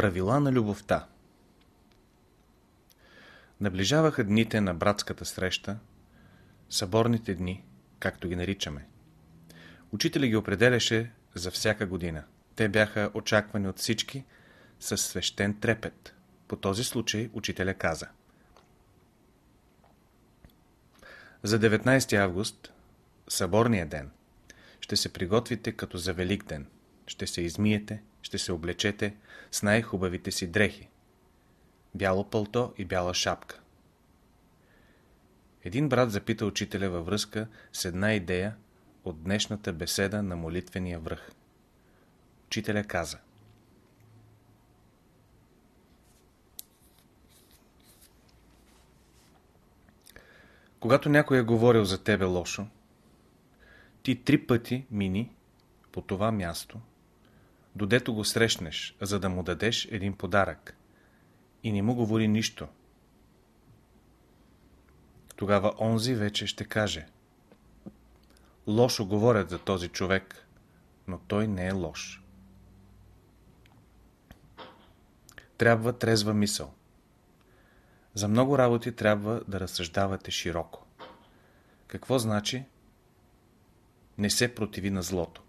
Правила на любовта Наближаваха дните на братската среща, съборните дни, както ги наричаме. Учителя ги определяше за всяка година. Те бяха очаквани от всички със свещен трепет. По този случай учителя каза За 19 август, съборния ден, ще се приготвите като за Велик ден. Ще се измиете, ще се облечете с най-хубавите си дрехи. Бяло пълто и бяла шапка. Един брат запита учителя във връзка с една идея от днешната беседа на молитвения връх. Учителя каза Когато някой е говорил за тебе лошо, ти три пъти мини по това място, додето го срещнеш, за да му дадеш един подарък и не му говори нищо. Тогава онзи вече ще каже Лошо говорят за този човек, но той не е лош. Трябва трезва мисъл. За много работи трябва да разсъждавате широко. Какво значи? Не се противи на злото.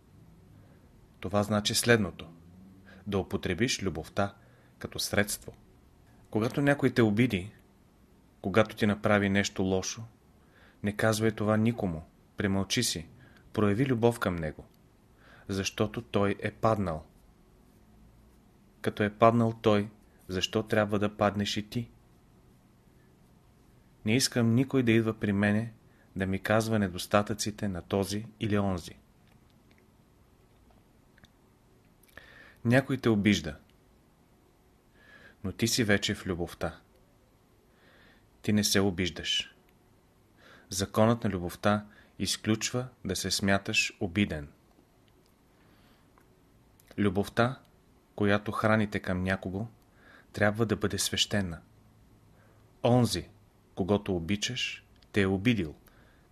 Това значи следното. Да употребиш любовта като средство. Когато някой те обиди, когато ти направи нещо лошо, не казвай това никому. Премълчи си. Прояви любов към него. Защото той е паднал. Като е паднал той, защо трябва да паднеш и ти? Не искам никой да идва при мене да ми казва недостатъците на този или онзи. Някой те обижда, но ти си вече в любовта. Ти не се обиждаш. Законът на любовта изключва да се смяташ обиден. Любовта, която храните към някого, трябва да бъде свещена. Онзи, когато обичаш, те е обидил.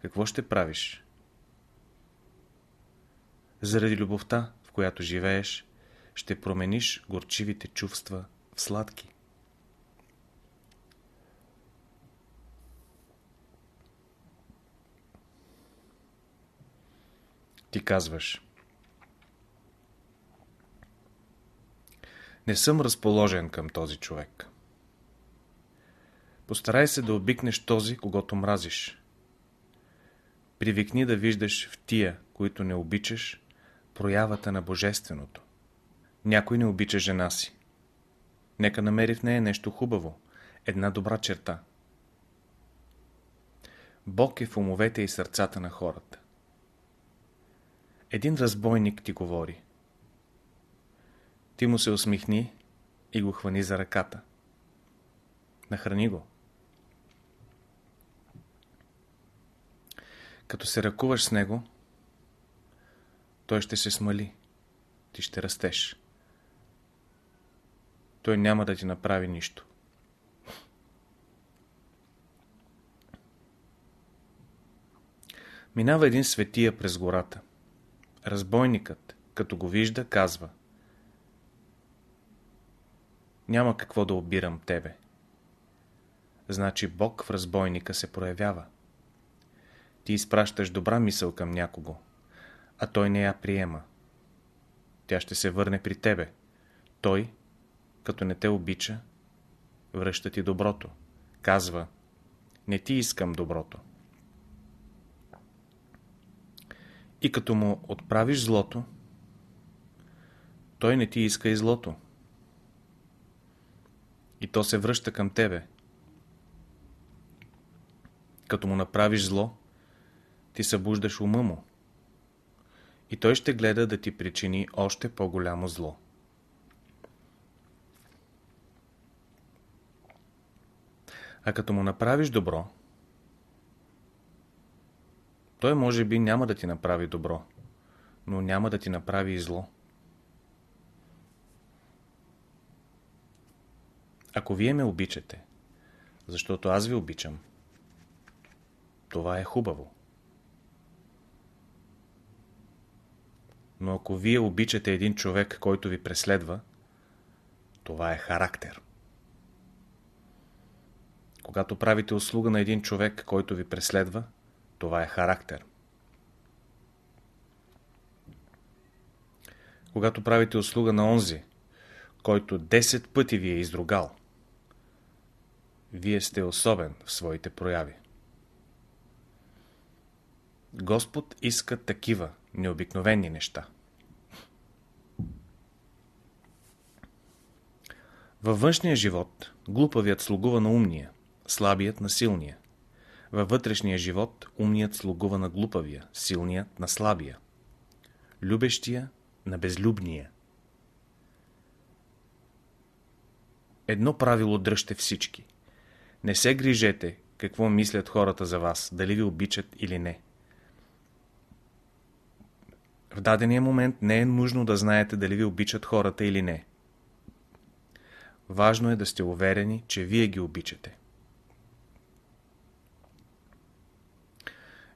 Какво ще правиш? Заради любовта, в която живееш, ще промениш горчивите чувства в сладки. Ти казваш Не съм разположен към този човек. Постарай се да обикнеш този, когато мразиш. Привикни да виждаш в тия, които не обичаш, проявата на Божественото. Някой не обича жена си. Нека намери в нея нещо хубаво, една добра черта. Бог е в умовете и сърцата на хората. Един разбойник ти говори. Ти му се усмихни и го хвани за ръката. Нахрани го. Като се ръкуваш с него, той ще се смали. Ти ще растеш. Той няма да ти направи нищо. Минава един светия през гората. Разбойникът, като го вижда, казва Няма какво да обирам тебе. Значи Бог в разбойника се проявява. Ти изпращаш добра мисъл към някого, а той не я приема. Тя ще се върне при тебе. Той, като не те обича, връща ти доброто. Казва, не ти искам доброто. И като му отправиш злото, той не ти иска и злото. И то се връща към тебе. Като му направиш зло, ти събуждаш ума му. И той ще гледа да ти причини още по-голямо зло. А като му направиш добро, той може би няма да ти направи добро, но няма да ти направи и зло. Ако вие ме обичате, защото аз ви обичам, това е хубаво. Но ако вие обичате един човек, който ви преследва, Това е характер. Когато правите услуга на един човек, който ви преследва, това е характер. Когато правите услуга на онзи, който 10 пъти ви е изругал, вие сте особен в своите прояви. Господ иска такива необикновени неща. Във външния живот глупавият слугува на умния, слабият на силния. Във вътрешния живот умният слугува на глупавия, силният на слабия. Любещия на безлюбния. Едно правило дръжте всички. Не се грижете какво мислят хората за вас, дали ви обичат или не. В дадения момент не е нужно да знаете дали ви обичат хората или не. Важно е да сте уверени, че вие ги обичате.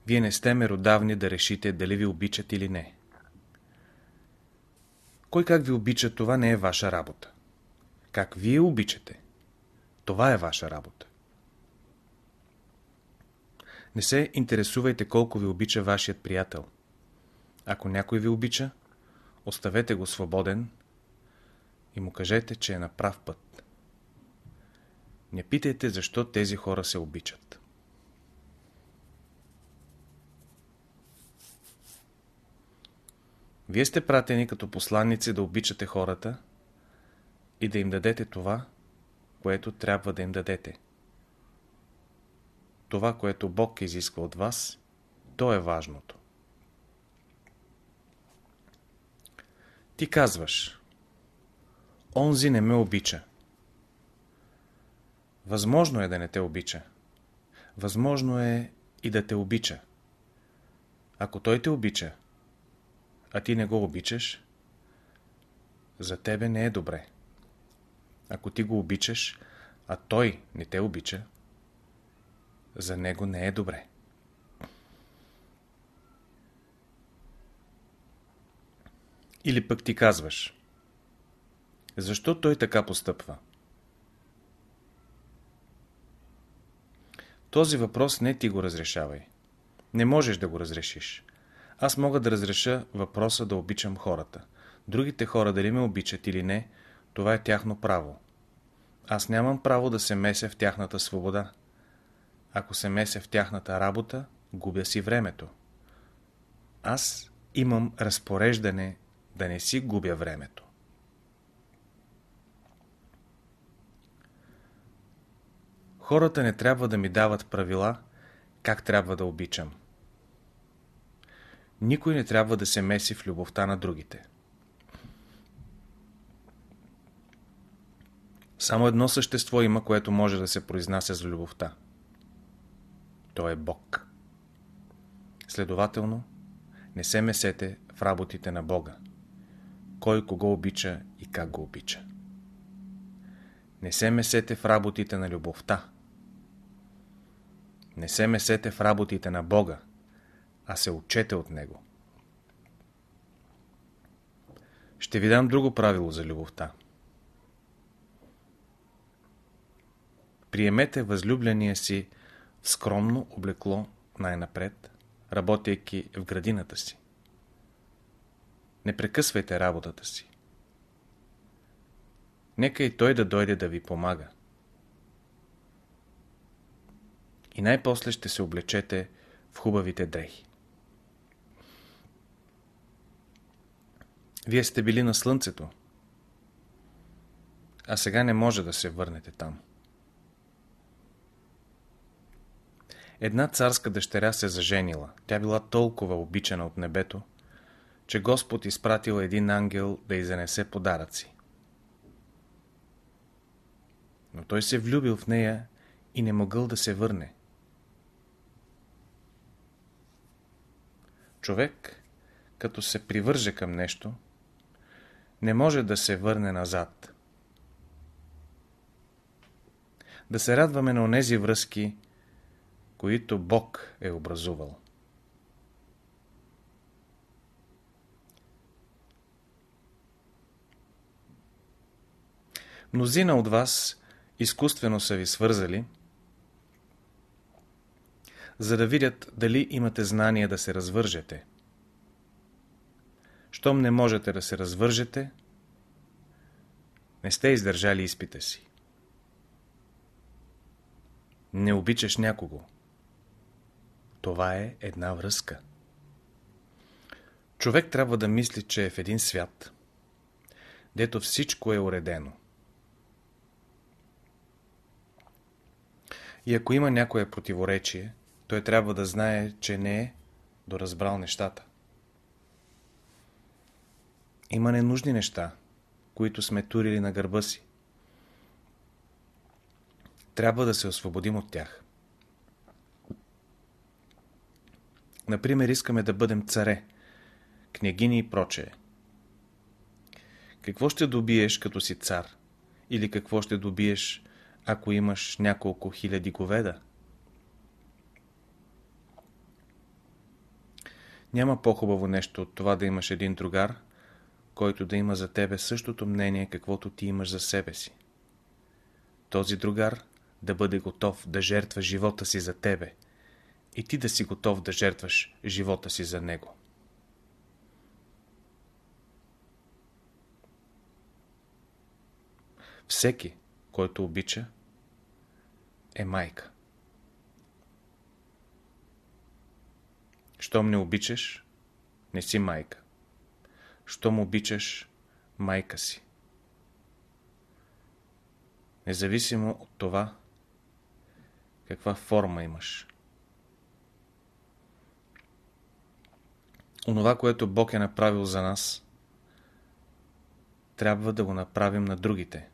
Вие не сте меродавни да решите дали ви обичат или не. Кой как ви обича, това не е ваша работа. Как вие обичате, това е ваша работа. Не се интересувайте колко ви обича вашият приятел. Ако някой ви обича, оставете го свободен и му кажете, че е на прав път. Не питайте защо тези хора се обичат. Вие сте пратени като посланници да обичате хората и да им дадете това, което трябва да им дадете. Това, което Бог изисква от вас, то е важното. Ти казваш, онзи не ме обича. Възможно е да не те обича. Възможно е и да те обича. Ако той те обича, а ти не го обичаш, за тебе не е добре. Ако ти го обичаш, а той не те обича, за него не е добре. Или пък ти казваш, защо той така постъпва? Този въпрос не ти го разрешавай. Не можеш да го разрешиш. Аз мога да разреша въпроса да обичам хората. Другите хора дали ме обичат или не, това е тяхно право. Аз нямам право да се меся в тяхната свобода. Ако се меся в тяхната работа, губя си времето. Аз имам разпореждане да не си губя времето. Хората не трябва да ми дават правила, как трябва да обичам. Никой не трябва да се меси в любовта на другите. Само едно същество има, което може да се произнася за любовта. То е Бог. Следователно, не се месете в работите на Бога. Кой кого обича и как го обича. Не се месете в работите на любовта. Не се месете в работите на Бога, а се учете от Него. Ще ви дам друго правило за любовта. Приемете възлюбления си в скромно облекло най-напред, работейки в градината си. Не прекъсвайте работата си. Нека и той да дойде да ви помага. И най-после ще се облечете в хубавите дрехи. Вие сте били на слънцето, а сега не може да се върнете там. Една царска дъщеря се заженила. Тя била толкова обичана от небето, че Господ изпратил един ангел да й занесе подаръци. Но той се влюбил в нея и не могъл да се върне. Човек, като се привърже към нещо, не може да се върне назад. Да се радваме на онези връзки, които Бог е образувал. Мнозина от вас изкуствено са ви свързали, за да видят дали имате знание да се развържете. Щом не можете да се развържете, не сте издържали изпита си. Не обичаш някого. Това е една връзка. Човек трябва да мисли, че е в един свят, дето всичко е уредено. И ако има някое противоречие, той трябва да знае, че не е доразбрал нещата. Има ненужни неща, които сме турили на гърба си. Трябва да се освободим от тях. Например, искаме да бъдем царе, княгини и прочее. Какво ще добиеш като си цар? Или какво ще добиеш, ако имаш няколко хиляди говеда? Няма по-хубаво нещо от това да имаш един другар, който да има за тебе същото мнение, каквото ти имаш за себе си. Този другар да бъде готов да жертва живота си за тебе и ти да си готов да жертваш живота си за него. Всеки, който обича, е майка. Щом не обичаш, не си майка. Щом обичаш майка си. Независимо от това, каква форма имаш. Онова, което Бог е направил за нас, трябва да го направим на другите.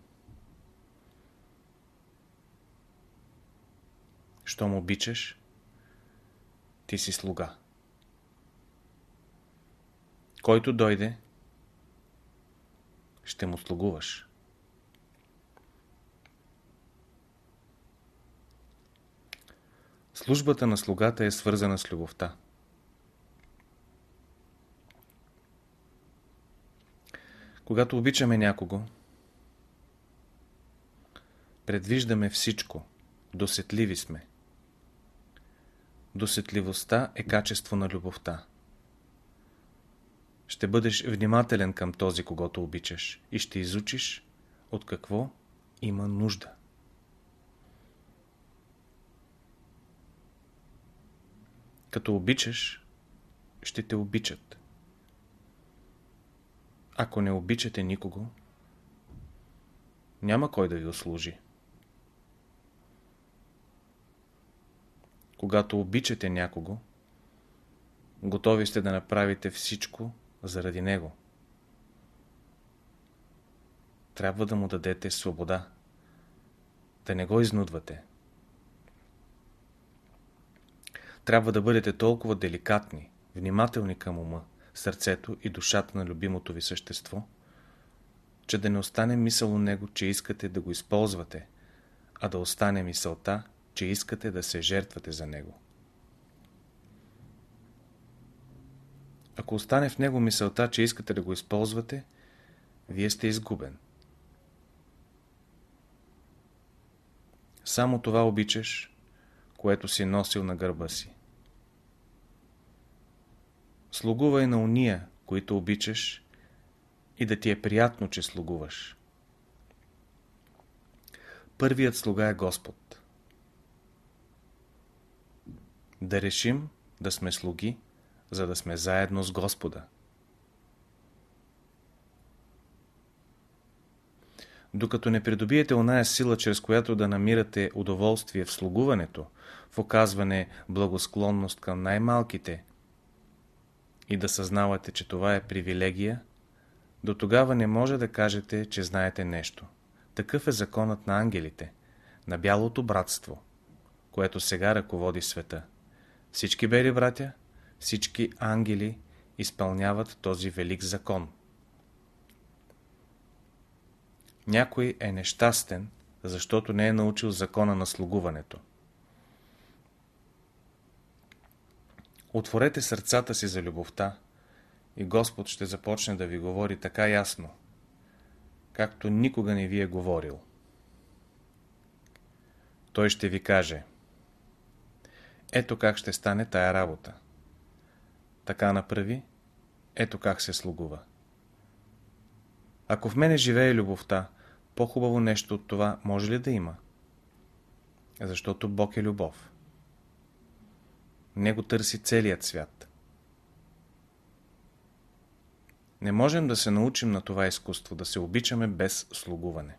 Щом обичаш, ти си слуга. Който дойде, ще му слугуваш. Службата на слугата е свързана с любовта. Когато обичаме някого, предвиждаме всичко, досетливи сме. Досетливостта е качество на любовта. Ще бъдеш внимателен към този, когато обичаш и ще изучиш от какво има нужда. Като обичаш, ще те обичат. Ако не обичате никого, няма кой да ви услужи. Когато обичате някого, готови сте да направите всичко заради него. Трябва да му дадете свобода. Да не го изнудвате. Трябва да бъдете толкова деликатни, внимателни към ума, сърцето и душата на любимото ви същество, че да не остане мисъл у него, че искате да го използвате, а да остане мисълта, че искате да се жертвате за него. Ако остане в него мисълта, че искате да го използвате, вие сте изгубен. Само това обичаш, което си носил на гърба си. Слугувай на уния, които обичаш и да ти е приятно, че слугуваш. Първият слуга е Господ. Да решим да сме слуги, за да сме заедно с Господа. Докато не придобиете оная сила, чрез която да намирате удоволствие в слугуването, в оказване благосклонност към най-малките и да съзнавате, че това е привилегия, до тогава не може да кажете, че знаете нещо. Такъв е законът на ангелите, на бялото братство, което сега ръководи света. Всички бели братя, всички ангели изпълняват този велик закон. Някой е нещастен, защото не е научил закона на слугуването. Отворете сърцата си за любовта и Господ ще започне да ви говори така ясно, както никога не ви е говорил. Той ще ви каже Ето как ще стане тая работа. Така направи, ето как се слугува. Ако в мене живее любовта, по-хубаво нещо от това може ли да има? Защото Бог е любов. Него търси целият свят. Не можем да се научим на това изкуство, да се обичаме без слугуване.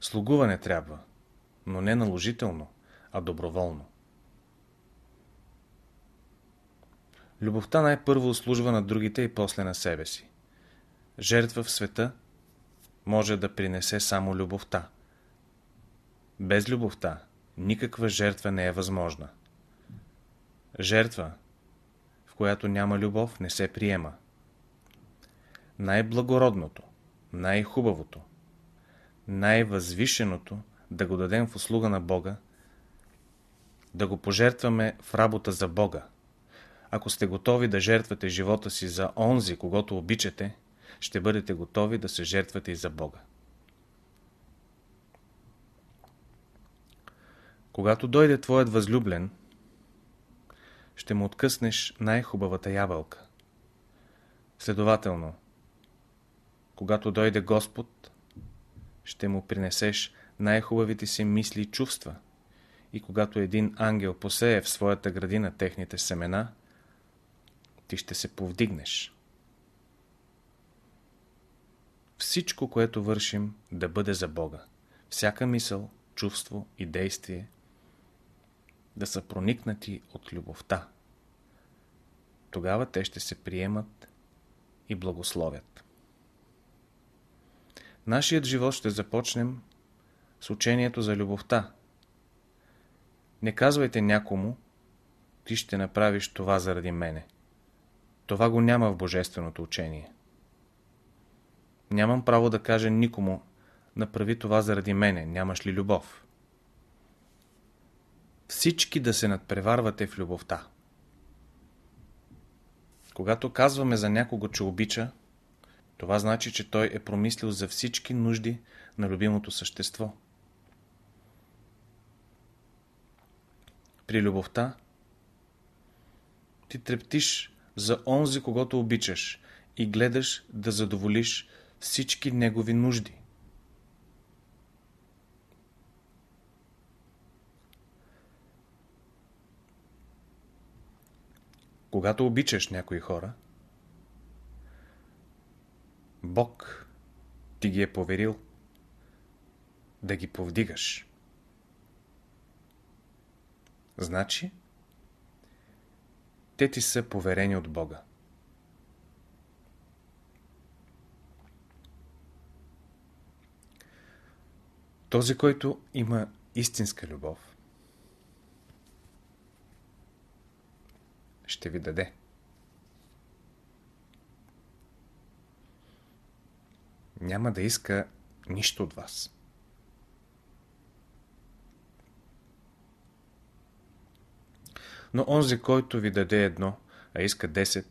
Слугуване трябва, но не наложително, а доброволно. Любовта най-първо услужва на другите и после на себе си. Жертва в света може да принесе само любовта. Без любовта никаква жертва не е възможна. Жертва, в която няма любов, не се приема. Най-благородното, най-хубавото, най-възвишеното да го дадем в услуга на Бога, да го пожертваме в работа за Бога. Ако сте готови да жертвате живота си за онзи, когато обичате, ще бъдете готови да се жертвате и за Бога. Когато дойде твоят възлюблен, ще му откъснеш най-хубавата ябълка. Следователно, когато дойде Господ, ще му принесеш най-хубавите си мисли и чувства. И когато един ангел посее в своята градина техните семена, ти ще се повдигнеш. Всичко, което вършим, да бъде за Бога. Всяка мисъл, чувство и действие да са проникнати от любовта. Тогава те ще се приемат и благословят. Нашият живот ще започнем с учението за любовта. Не казвайте някому, ти ще направиш това заради мене. Това го няма в божественото учение. Нямам право да кажа никому, направи това заради мене, нямаш ли любов? Всички да се надпреварвате в любовта. Когато казваме за някого, че обича, това значи, че той е промислил за всички нужди на любимото същество. При любовта ти трептиш за онзи, когато обичаш и гледаш да задоволиш всички негови нужди. Когато обичаш някои хора, Бог ти ги е поверил да ги повдигаш. Значи, те ти са поверени от Бога. Този, който има истинска любов, ще ви даде. Няма да иска нищо от вас. Но онзи, който ви даде едно, а иска 10,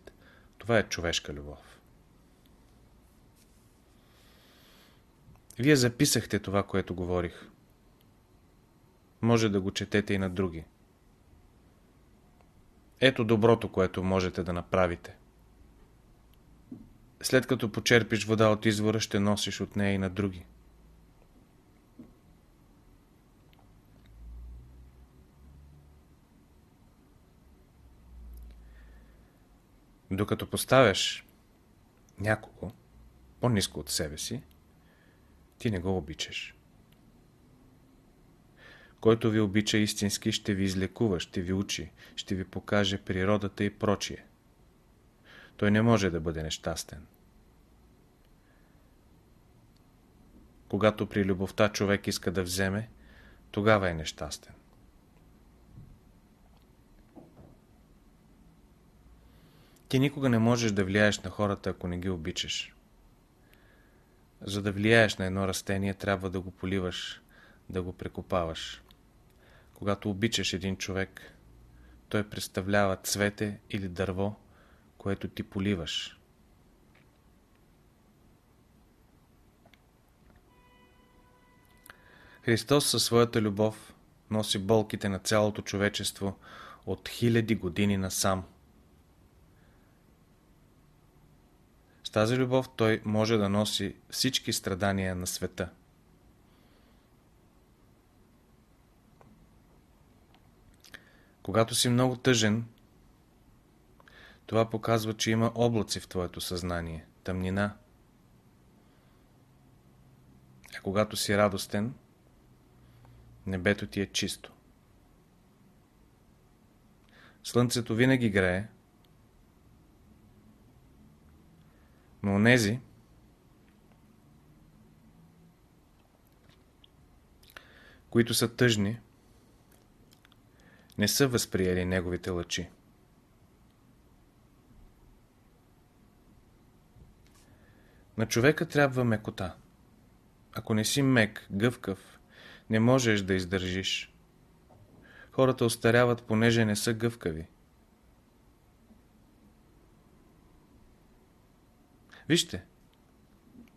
това е човешка любов. Вие записахте това, което говорих. Може да го четете и на други. Ето доброто, което можете да направите. След като почерпиш вода от извора, ще носиш от нея и на други. Докато поставяш някого по-низко от себе си, ти не го обичаш. Който ви обича истински, ще ви излекува, ще ви учи, ще ви покаже природата и прочие. Той не може да бъде нещастен. Когато при любовта човек иска да вземе, тогава е нещастен. Ти никога не можеш да влияеш на хората, ако не ги обичаш. За да влияеш на едно растение, трябва да го поливаш, да го прекопаваш. Когато обичаш един човек, той представлява цвете или дърво, което ти поливаш. Христос със своята любов носи болките на цялото човечество от хиляди години насам – С тази любов той може да носи всички страдания на света. Когато си много тъжен, това показва, че има облаци в твоето съзнание, тъмнина. А когато си радостен, небето ти е чисто. Слънцето винаги грее, но онези, които са тъжни, не са възприели неговите лъчи. На човека трябва мекота. Ако не си мек, гъвкав, не можеш да издържиш. Хората остаряват, понеже не са гъвкави. Вижте,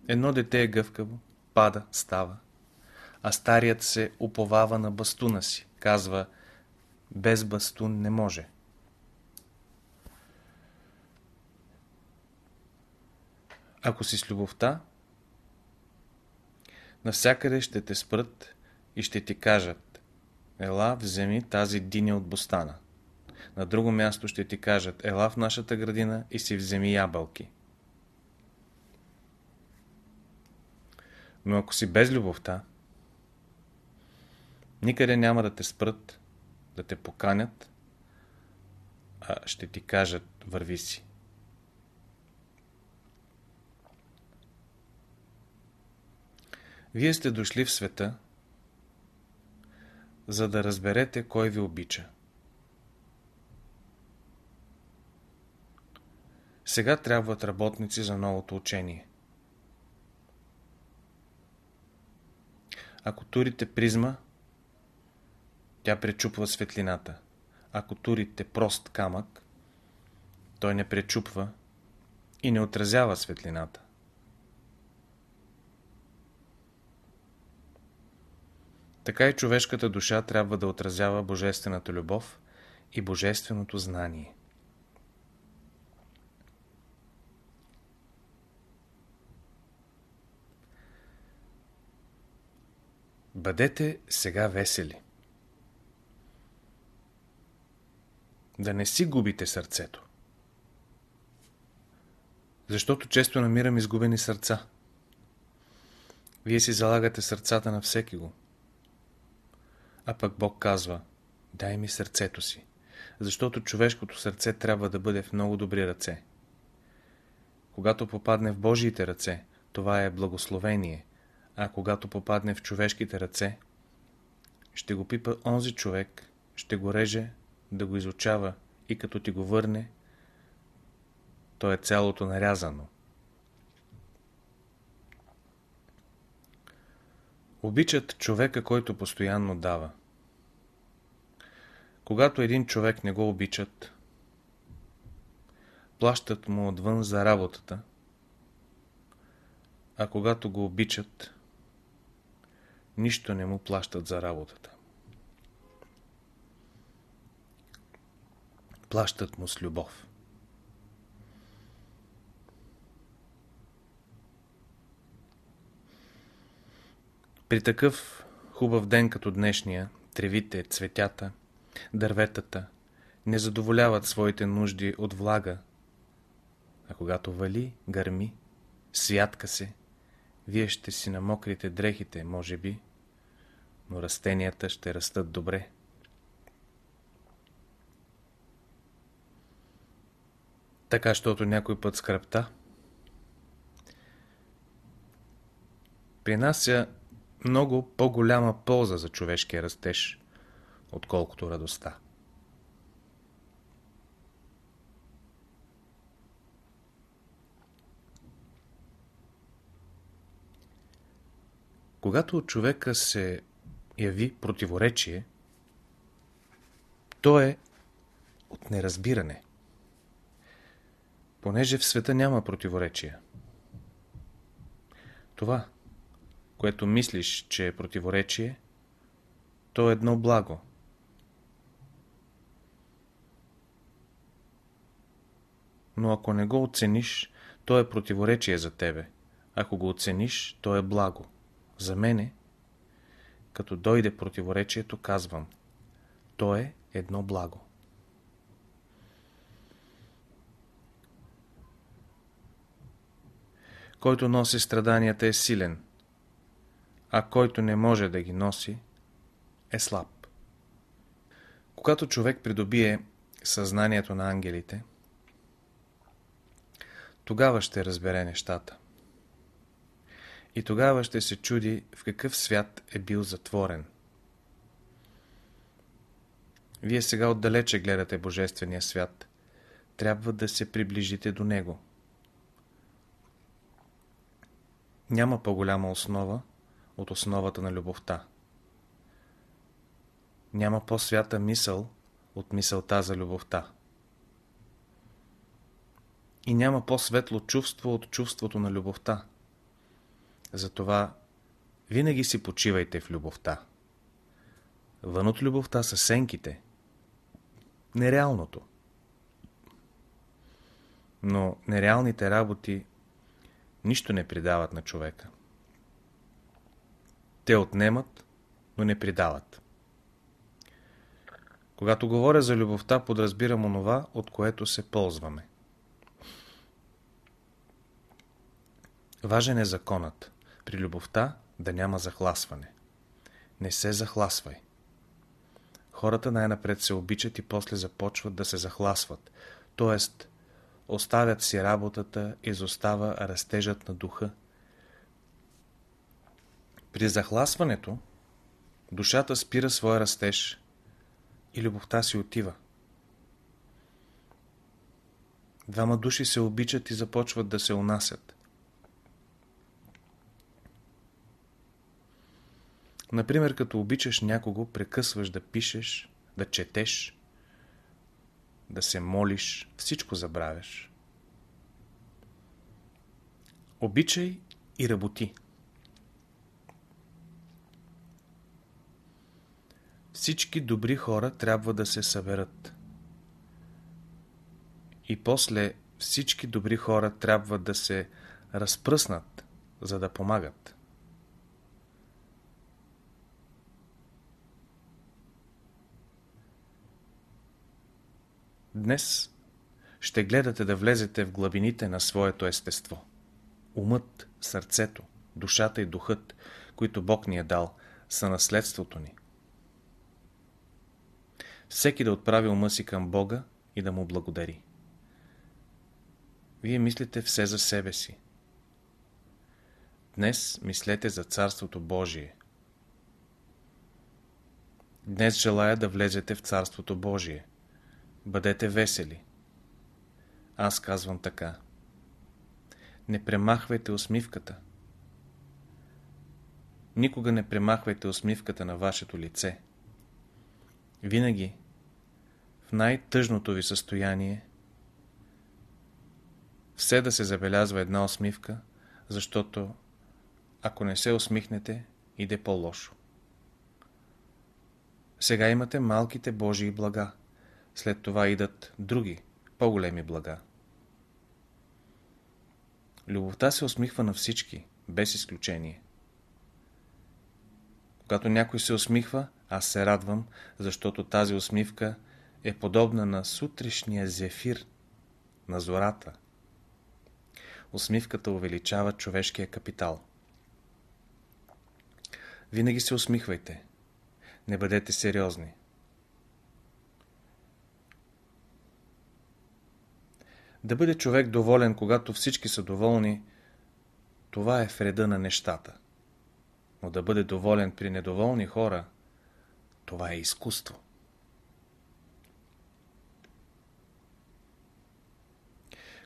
едно дете е гъвкаво, пада, става, а старият се уповава на бастуна си. Казва, без бастун не може. Ако си с любовта, навсякъде ще те спрат и ще ти кажат Ела, вземи тази диня от бостана. На друго място ще ти кажат Ела в нашата градина и си вземи ябълки. Но ако си без любовта, никъде няма да те спрат, да те поканят, а ще ти кажат върви си. Вие сте дошли в света, за да разберете кой ви обича. Сега трябват работници за новото учение. Ако турите призма, тя пречупва светлината. Ако турите прост камък, той не пречупва и не отразява светлината. Така и човешката душа трябва да отразява божествената любов и божественото знание. Бъдете сега весели. Да не си губите сърцето. Защото често намирам изгубени сърца. Вие си залагате сърцата на всеки го. А пък Бог казва, дай ми сърцето си, защото човешкото сърце трябва да бъде в много добри ръце. Когато попадне в Божиите ръце, това е благословение, а когато попадне в човешките ръце, ще го пипа онзи човек, ще го реже, да го изучава и като ти го върне, то е цялото нарязано. Обичат човека, който постоянно дава. Когато един човек не го обичат, плащат му отвън за работата, а когато го обичат, нищо не му плащат за работата. Плащат му с любов. При такъв хубав ден като днешния, тревите, цветята, дърветата не задоволяват своите нужди от влага, а когато вали, гърми, святка се, вие ще си намокрите дрехите, може би, но растенията ще растат добре. Така, щото някой път скръпта принася много по-голяма полза за човешкия растеж, отколкото радостта. Когато от човека се яви противоречие, то е от неразбиране. Понеже в света няма противоречия. Това, което мислиш, че е противоречие, то е едно благо. Но ако не го оцениш, то е противоречие за тебе. Ако го оцениш, то е благо. За мене, като дойде противоречието, казвам, то е едно благо. Който носи страданията е силен, а който не може да ги носи, е слаб. Когато човек придобие съзнанието на ангелите, тогава ще разбере нещата. И тогава ще се чуди в какъв свят е бил затворен. Вие сега отдалече гледате Божествения свят. Трябва да се приближите до него. Няма по-голяма основа от основата на любовта. Няма по-свята мисъл от мисълта за любовта. И няма по-светло чувство от чувството на любовта. Затова винаги си почивайте в любовта. Вън от любовта са сенките, нереалното. Но нереалните работи нищо не придават на човека. Те отнемат, но не придават. Когато говоря за любовта, подразбирам онова, от което се ползваме. Важен е законът. При любовта да няма захласване. Не се захласвай. Хората най-напред се обичат и после започват да се захласват, т.е. оставят си работата, изостава растежът на духа. При захласването душата спира своя растеж и любовта си отива. Двама души се обичат и започват да се унасят. Например, като обичаш някого, прекъсваш да пишеш, да четеш, да се молиш, всичко забравяш. Обичай и работи. Всички добри хора трябва да се съберат. И после всички добри хора трябва да се разпръснат, за да помагат. Днес ще гледате да влезете в главините на своето естество. Умът, сърцето, душата и духът, които Бог ни е дал, са наследството ни. Всеки да отправи ума си към Бога и да му благодари. Вие мислите все за себе си. Днес мислете за Царството Божие. Днес желая да влезете в Царството Божие. Бъдете весели. Аз казвам така. Не премахвайте усмивката. Никога не премахвайте усмивката на вашето лице. Винаги, в най-тъжното ви състояние, все да се забелязва една усмивка, защото ако не се усмихнете, иде по-лошо. Сега имате малките Божии блага. След това идат други, по-големи блага. Любовта се усмихва на всички, без изключение. Когато някой се усмихва, аз се радвам, защото тази усмивка е подобна на сутрешния зефир, на зората. Усмивката увеличава човешкия капитал. Винаги се усмихвайте. Не бъдете сериозни. Да бъде човек доволен, когато всички са доволни, това е вреда на нещата. Но да бъде доволен при недоволни хора, това е изкуство.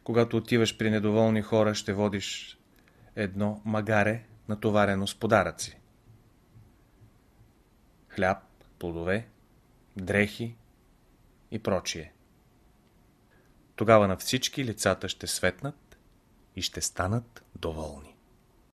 Когато отиваш при недоволни хора, ще водиш едно магаре, натоварено с подаръци. Хляб, плодове, дрехи и прочие. Тогава на всички лицата ще светнат и ще станат доволни.